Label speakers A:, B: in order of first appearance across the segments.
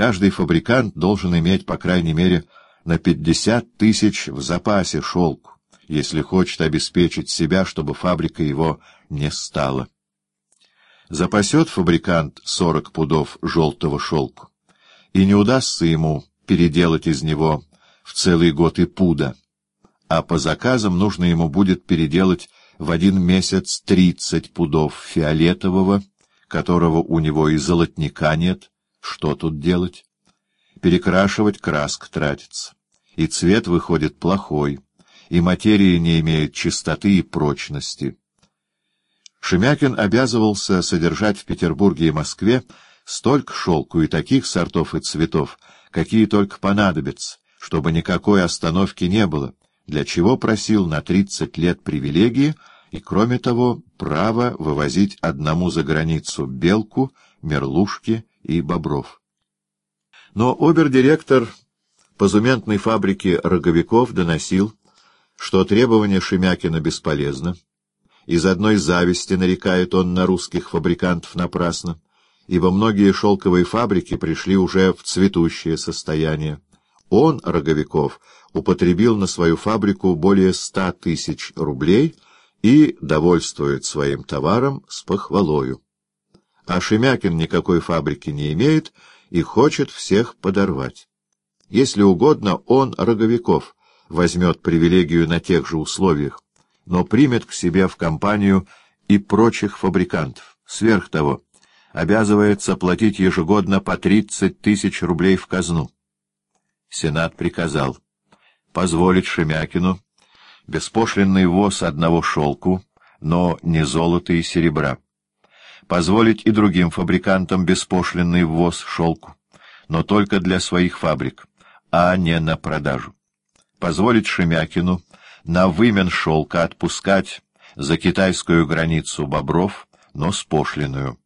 A: каждый фабрикант должен иметь, по крайней мере, на 50 тысяч в запасе шелку, если хочет обеспечить себя, чтобы фабрика его не стала. Запасет фабрикант 40 пудов желтого шелку, и не удастся ему переделать из него в целый год и пуда, а по заказам нужно ему будет переделать в один месяц 30 пудов фиолетового, которого у него и золотника нет. Что тут делать? Перекрашивать краск тратится, и цвет выходит плохой, и материя не имеет чистоты и прочности. Шемякин обязывался содержать в Петербурге и Москве столько шелку и таких сортов и цветов, какие только понадобятся, чтобы никакой остановки не было, для чего просил на тридцать лет привилегии и, кроме того, право вывозить одному за границу белку, мерлушки и бобров. Но обер-директор позументной фабрики роговиков доносил, что требование Шемякина бесполезно, из одной зависти нарекает он на русских фабрикантов напрасно, ибо многие шелковые фабрики пришли уже в цветущее состояние. Он, Роговиков, употребил на свою фабрику более ста тысяч рублей и довольствует своим товаром с похвалою. А Шемякин никакой фабрики не имеет и хочет всех подорвать. Если угодно, он, Роговиков, возьмет привилегию на тех же условиях, но примет к себе в компанию и прочих фабрикантов. Сверх того, обязывается платить ежегодно по 30 тысяч рублей в казну. Сенат приказал позволить Шемякину беспошлинный ввоз одного шелку, но не золота и серебра. Позволить и другим фабрикантам беспошлинный ввоз шелку, но только для своих фабрик, а не на продажу. Позволить Шемякину на вымен шелка отпускать за китайскую границу бобров, но с пошлиную.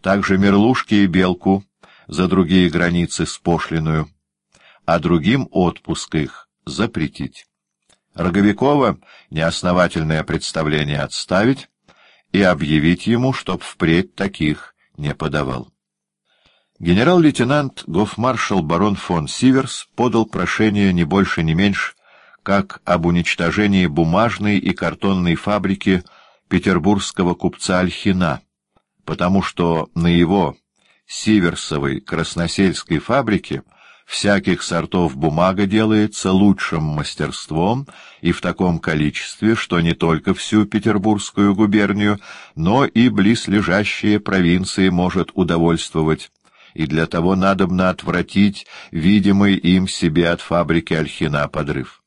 A: Также мерлушки и белку за другие границы с пошлиную, а другим отпуск их запретить. Роговикова неосновательное представление отставить и объявить ему, чтоб впредь таких не подавал. Генерал-лейтенант гофмаршал барон фон Сиверс подал прошение не больше не меньше как об уничтожении бумажной и картонной фабрики петербургского купца Альхина, потому что на его Сиверсовой красносельской фабрике всяких сортов бумага делается лучшим мастерством и в таком количестве, что не только всю Петербургскую губернию, но и близлежащие провинции может удовольствовать, и для того надобно отвратить видимый им себе от фабрики Альхина подрыв.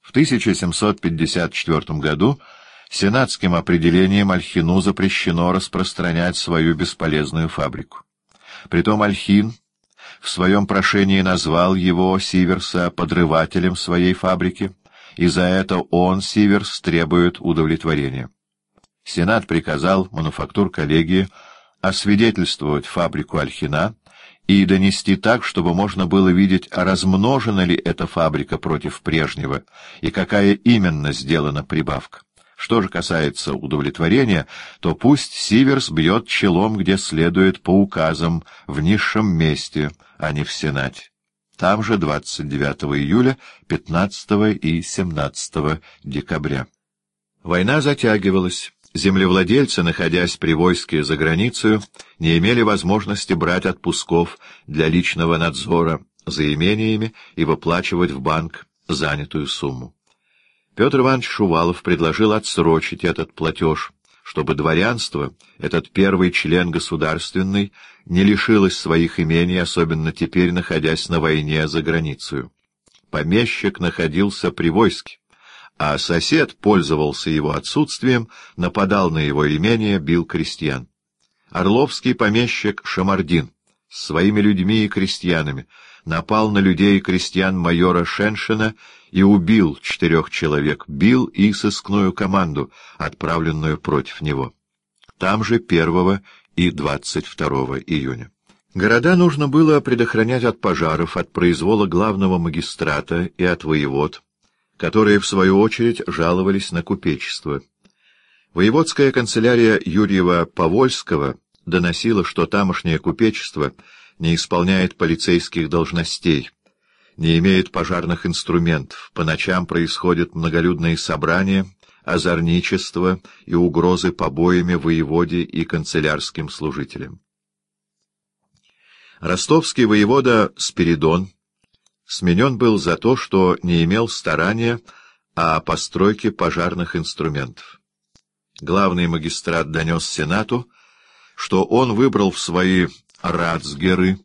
A: В 1754 году сенатским определением Альхину запрещено распространять свою бесполезную фабрику. Притом Альхин в своем прошении назвал его, Сиверса, подрывателем своей фабрики, и за это он, Сиверс, требует удовлетворения. Сенат приказал мануфактур коллегии освидетельствовать фабрику Альхина и донести так, чтобы можно было видеть, размножена ли эта фабрика против прежнего и какая именно сделана прибавка. Что же касается удовлетворения, то пусть Сиверс бьет челом, где следует по указам, в низшем месте, а не в Сенате. Там же 29 июля, 15 и 17 декабря. Война затягивалась землевладельцы, находясь при войске за границей, не имели возможности брать отпусков для личного надзора за имениями и выплачивать в банк занятую сумму. Петр Иванович Шувалов предложил отсрочить этот платеж, чтобы дворянство, этот первый член государственный, не лишилось своих имений, особенно теперь, находясь на войне за границей. Помещик находился при войске а сосед пользовался его отсутствием, нападал на его имение, бил крестьян. Орловский помещик Шамардин с своими людьми и крестьянами напал на людей и крестьян майора Шеншина и убил четырех человек, бил и сыскную команду, отправленную против него. Там же 1 и 22 июня. Города нужно было предохранять от пожаров, от произвола главного магистрата и от воевод, которые, в свою очередь, жаловались на купечество. Воеводская канцелярия Юрьева-Повольского доносила, что тамошнее купечество не исполняет полицейских должностей, не имеет пожарных инструментов, по ночам происходят многолюдные собрания, озорничество и угрозы побоями воеводе и канцелярским служителям. Ростовский воевода Спиридон сменен был за то, что не имел старания о постройке пожарных инструментов. Главный магистрат донес Сенату, что он выбрал в свои рацгеры,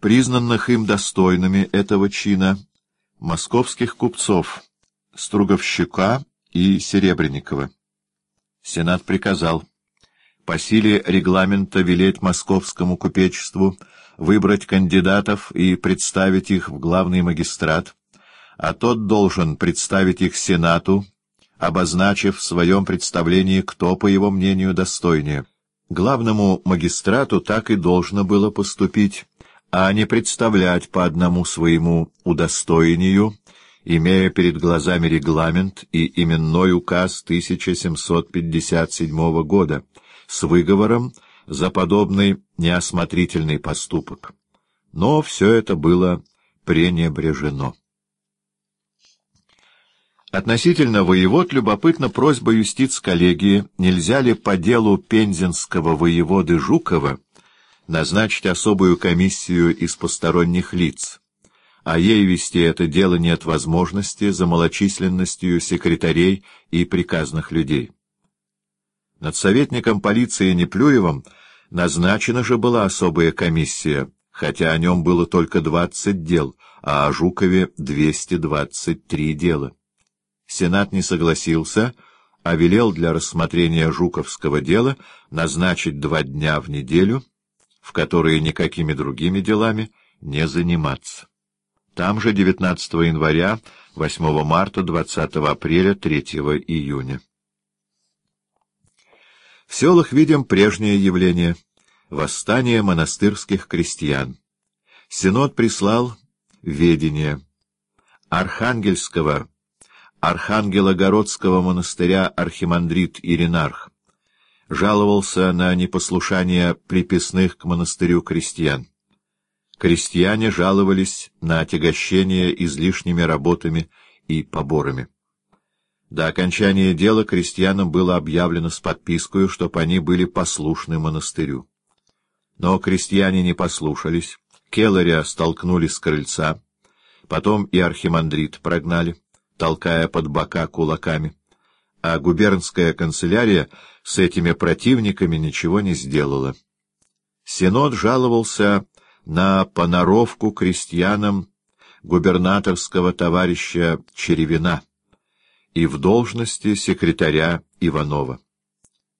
A: признанных им достойными этого чина, московских купцов Струговщика и Серебренникова. Сенат приказал по силе регламента велеть московскому купечеству выбрать кандидатов и представить их в главный магистрат, а тот должен представить их Сенату, обозначив в своем представлении, кто, по его мнению, достойнее. Главному магистрату так и должно было поступить, а не представлять по одному своему удостоению, имея перед глазами регламент и именной указ 1757 года с выговором за подобный неосмотрительный поступок. Но все это было пренебрежено. Относительно воевод любопытна просьба юстиц-коллегии, нельзя ли по делу пензенского воеводы Жукова назначить особую комиссию из посторонних лиц, а ей вести это дело нет возможности за малочисленностью секретарей и приказных людей. Над советником полиции Неплюевым назначена же была особая комиссия, хотя о нем было только двадцать дел, а о Жукове двести двадцать три дела. Сенат не согласился, а велел для рассмотрения жуковского дела назначить два дня в неделю, в которые никакими другими делами не заниматься. Там же 19 января, 8 марта, 20 апреля, 3 июня. В селах видим прежнее явление — восстание монастырских крестьян. Синод прислал ведение Архангельского Архангелогородского монастыря архимандрит Иринарх жаловался на непослушание приписных к монастырю крестьян. Крестьяне жаловались на отягощение излишними работами и поборами. До окончания дела крестьянам было объявлено с подпиской, чтоб они были послушны монастырю. Но крестьяне не послушались, Келларя столкнули с крыльца, потом и архимандрит прогнали толкая под бока кулаками. А губернская канцелярия с этими противниками ничего не сделала. Синод жаловался на поноровку крестьянам губернаторского товарища Черевина и в должности секретаря Иванова.